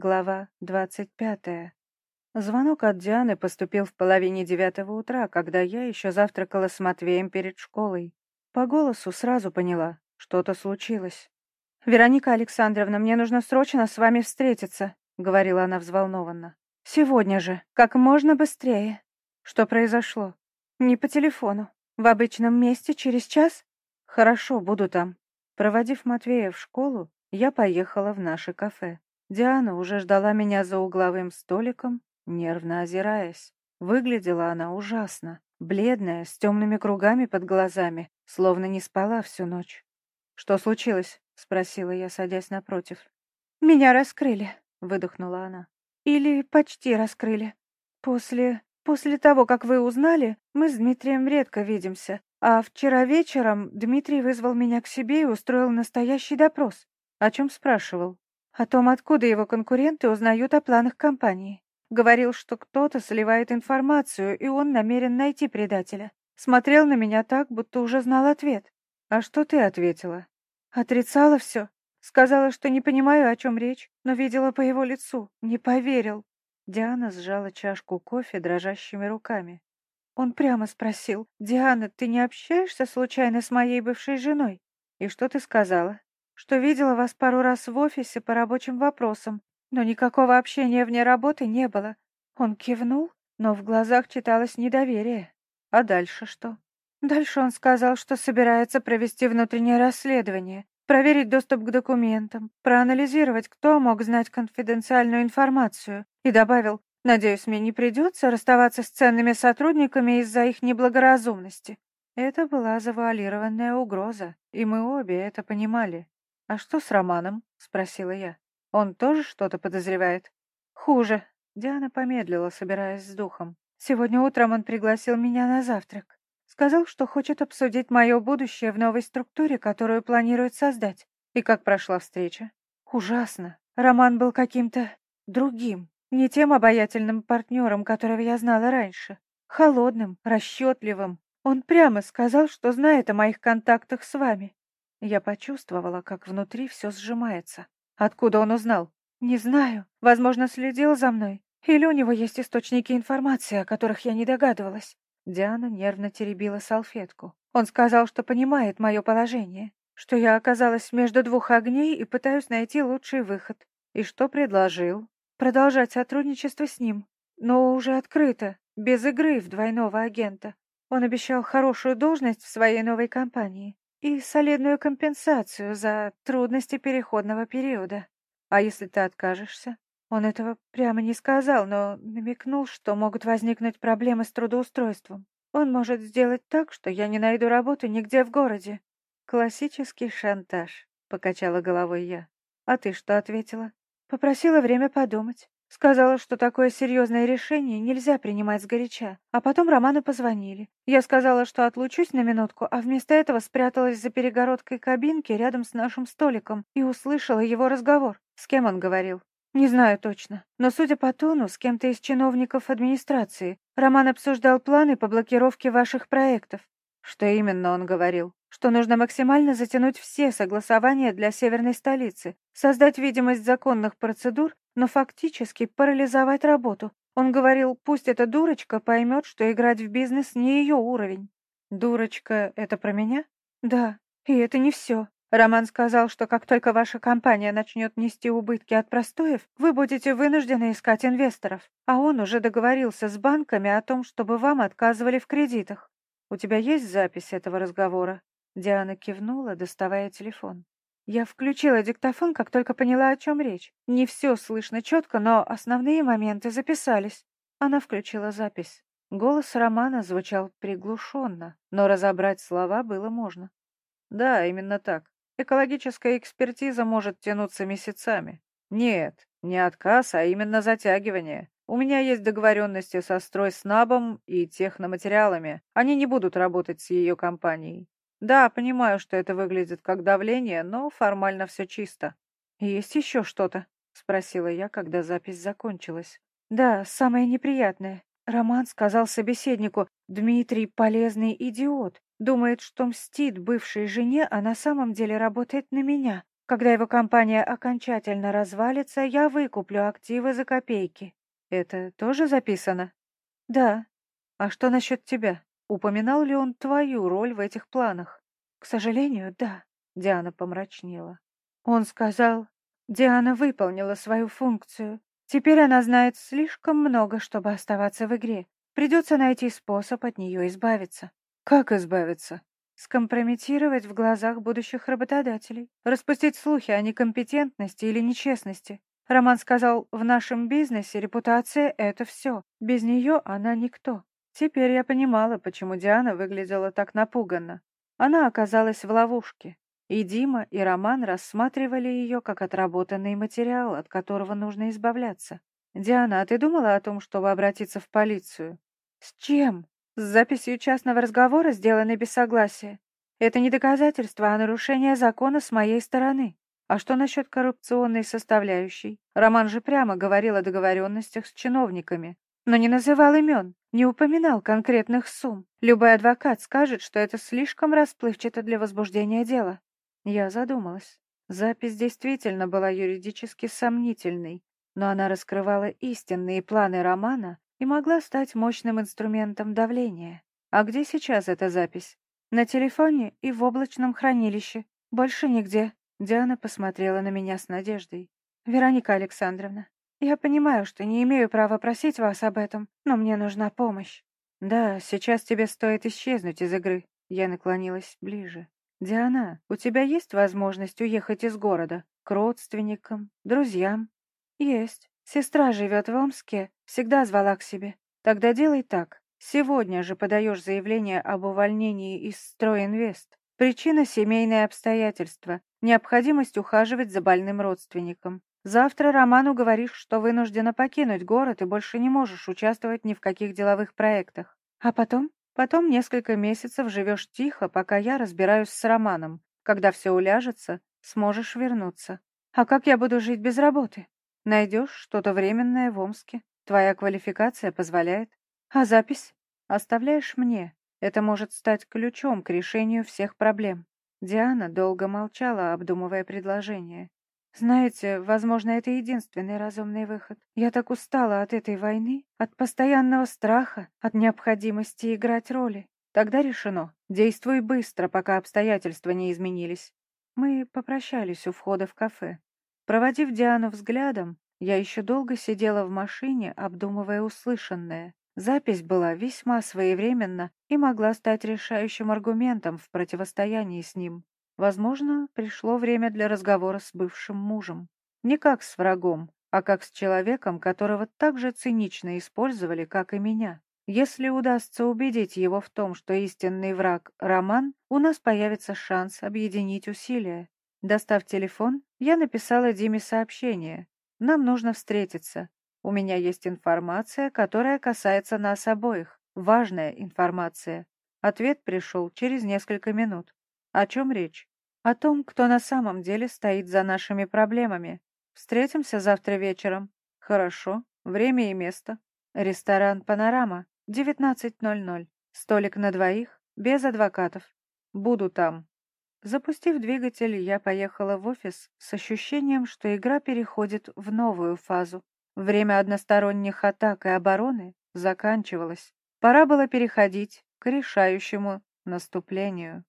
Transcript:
Глава двадцать пятая. Звонок от Дианы поступил в половине девятого утра, когда я еще завтракала с Матвеем перед школой. По голосу сразу поняла, что-то случилось. «Вероника Александровна, мне нужно срочно с вами встретиться», — говорила она взволнованно. «Сегодня же, как можно быстрее». «Что произошло?» «Не по телефону. В обычном месте через час?» «Хорошо, буду там». Проводив Матвея в школу, я поехала в наше кафе. Диана уже ждала меня за угловым столиком, нервно озираясь. Выглядела она ужасно, бледная, с темными кругами под глазами, словно не спала всю ночь. «Что случилось?» — спросила я, садясь напротив. «Меня раскрыли», — выдохнула она. «Или почти раскрыли. После... после того, как вы узнали, мы с Дмитрием редко видимся, а вчера вечером Дмитрий вызвал меня к себе и устроил настоящий допрос. О чем спрашивал? О том, откуда его конкуренты узнают о планах компании. Говорил, что кто-то сливает информацию, и он намерен найти предателя. Смотрел на меня так, будто уже знал ответ. «А что ты ответила?» Отрицала все. Сказала, что не понимаю, о чем речь, но видела по его лицу. Не поверил. Диана сжала чашку кофе дрожащими руками. Он прямо спросил, «Диана, ты не общаешься случайно с моей бывшей женой?» «И что ты сказала?» Что видела вас пару раз в офисе по рабочим вопросам, но никакого общения вне работы не было. Он кивнул, но в глазах читалось недоверие. А дальше что? Дальше он сказал, что собирается провести внутреннее расследование, проверить доступ к документам, проанализировать, кто мог знать конфиденциальную информацию, и добавил, «Надеюсь, мне не придется расставаться с ценными сотрудниками из-за их неблагоразумности». Это была завуалированная угроза, и мы обе это понимали. «А что с Романом?» — спросила я. «Он тоже что-то подозревает?» «Хуже». Диана помедлила, собираясь с духом. «Сегодня утром он пригласил меня на завтрак. Сказал, что хочет обсудить мое будущее в новой структуре, которую планирует создать. И как прошла встреча?» «Ужасно. Роман был каким-то другим, не тем обаятельным партнером, которого я знала раньше. Холодным, расчетливым. Он прямо сказал, что знает о моих контактах с вами. Я почувствовала, как внутри все сжимается. Откуда он узнал? Не знаю. Возможно, следил за мной. Или у него есть источники информации, о которых я не догадывалась. Диана нервно теребила салфетку. Он сказал, что понимает мое положение, что я оказалась между двух огней и пытаюсь найти лучший выход. И что предложил? Продолжать сотрудничество с ним, но уже открыто, без игры в двойного агента. Он обещал хорошую должность в своей новой компании, и солидную компенсацию за трудности переходного периода. А если ты откажешься? Он этого прямо не сказал, но намекнул, что могут возникнуть проблемы с трудоустройством. Он может сделать так, что я не найду работу нигде в городе. Классический шантаж, покачала головой я. А ты что ответила? Попросила время подумать. Сказала, что такое серьезное решение нельзя принимать сгоряча. А потом Роману позвонили. Я сказала, что отлучусь на минутку, а вместо этого спряталась за перегородкой кабинки рядом с нашим столиком и услышала его разговор. С кем он говорил? Не знаю точно. Но, судя по тону, с кем-то из чиновников администрации. Роман обсуждал планы по блокировке ваших проектов. Что именно он говорил? Что нужно максимально затянуть все согласования для северной столицы, создать видимость законных процедур но фактически парализовать работу. Он говорил, пусть эта дурочка поймет, что играть в бизнес не ее уровень. Дурочка — это про меня? Да, и это не все. Роман сказал, что как только ваша компания начнет нести убытки от простоев, вы будете вынуждены искать инвесторов, а он уже договорился с банками о том, чтобы вам отказывали в кредитах. У тебя есть запись этого разговора? Диана кивнула, доставая телефон. Я включила диктофон, как только поняла, о чем речь. Не все слышно четко, но основные моменты записались. Она включила запись. Голос Романа звучал приглушенно, но разобрать слова было можно. Да, именно так. Экологическая экспертиза может тянуться месяцами. Нет, не отказ, а именно затягивание. У меня есть договоренности со стройснабом и техноматериалами. Они не будут работать с ее компанией. Да, понимаю, что это выглядит как давление, но формально все чисто. Есть еще что-то? Спросила я, когда запись закончилась. Да, самое неприятное. Роман сказал собеседнику, Дмитрий полезный идиот. Думает, что мстит бывшей жене, а на самом деле работает на меня. Когда его компания окончательно развалится, я выкуплю активы за копейки. Это тоже записано? Да. А что насчет тебя? Упоминал ли он твою роль в этих планах? К сожалению, да. Диана помрачнела. Он сказал, Диана выполнила свою функцию. Теперь она знает слишком много, чтобы оставаться в игре. Придется найти способ от нее избавиться. Как избавиться? Скомпрометировать в глазах будущих работодателей. Распустить слухи о некомпетентности или нечестности. Роман сказал, в нашем бизнесе репутация — это все. Без нее она никто. Теперь я понимала, почему Диана выглядела так напуганно. Она оказалась в ловушке. И Дима, и Роман рассматривали ее как отработанный материал, от которого нужно избавляться. «Диана, а ты думала о том, чтобы обратиться в полицию?» «С чем?» «С записью частного разговора, сделанной без согласия. Это не доказательство, а нарушение закона с моей стороны. А что насчет коррупционной составляющей? Роман же прямо говорил о договоренностях с чиновниками, но не называл имен, не упоминал конкретных сумм. Любой адвокат скажет, что это слишком расплывчато для возбуждения дела. Я задумалась. Запись действительно была юридически сомнительной, но она раскрывала истинные планы романа и могла стать мощным инструментом давления. А где сейчас эта запись? На телефоне и в облачном хранилище. Больше нигде. Диана посмотрела на меня с надеждой. Вероника Александровна, я понимаю, что не имею права просить вас об этом, но мне нужна помощь. Да, сейчас тебе стоит исчезнуть из игры. Я наклонилась ближе. «Диана, у тебя есть возможность уехать из города? К родственникам, друзьям?» «Есть. Сестра живет в Омске, всегда звала к себе. Тогда делай так. Сегодня же подаешь заявление об увольнении из «Стройинвест». Причина – семейные обстоятельства, необходимость ухаживать за больным родственником. Завтра Роману говоришь, что вынуждена покинуть город и больше не можешь участвовать ни в каких деловых проектах. А потом? Потом несколько месяцев живешь тихо, пока я разбираюсь с Романом. Когда все уляжется, сможешь вернуться. А как я буду жить без работы? Найдешь что-то временное в Омске. Твоя квалификация позволяет. А запись? Оставляешь мне. Это может стать ключом к решению всех проблем. Диана долго молчала, обдумывая предложение. Знаете, возможно, это единственный разумный выход. Я так устала от этой войны, от постоянного страха, от необходимости играть роли. Тогда решено. Действуй быстро, пока обстоятельства не изменились. Мы попрощались у входа в кафе. Проводив Диану взглядом, я еще долго сидела в машине, обдумывая услышанное. Запись была весьма своевременна и могла стать решающим аргументом в противостоянии с ним. Возможно, пришло время для разговора с бывшим мужем. Не как с врагом, а как с человеком, которого так же цинично использовали, как и меня. Если удастся убедить его в том, что истинный враг — Роман, у нас появится шанс объединить усилия. Достав телефон, я написала Диме сообщение. «Нам нужно встретиться. У меня есть информация, которая касается нас обоих. Важная информация». Ответ пришел через несколько минут. О чем речь? О том, кто на самом деле стоит за нашими проблемами. Встретимся завтра вечером. Хорошо. Время и место. Ресторан «Панорама». 19.00. Столик на двоих, без адвокатов. Буду там. Запустив двигатель, я поехала в офис с ощущением, что игра переходит в новую фазу. Время односторонних атак и обороны заканчивалось. Пора было переходить к решающему наступлению.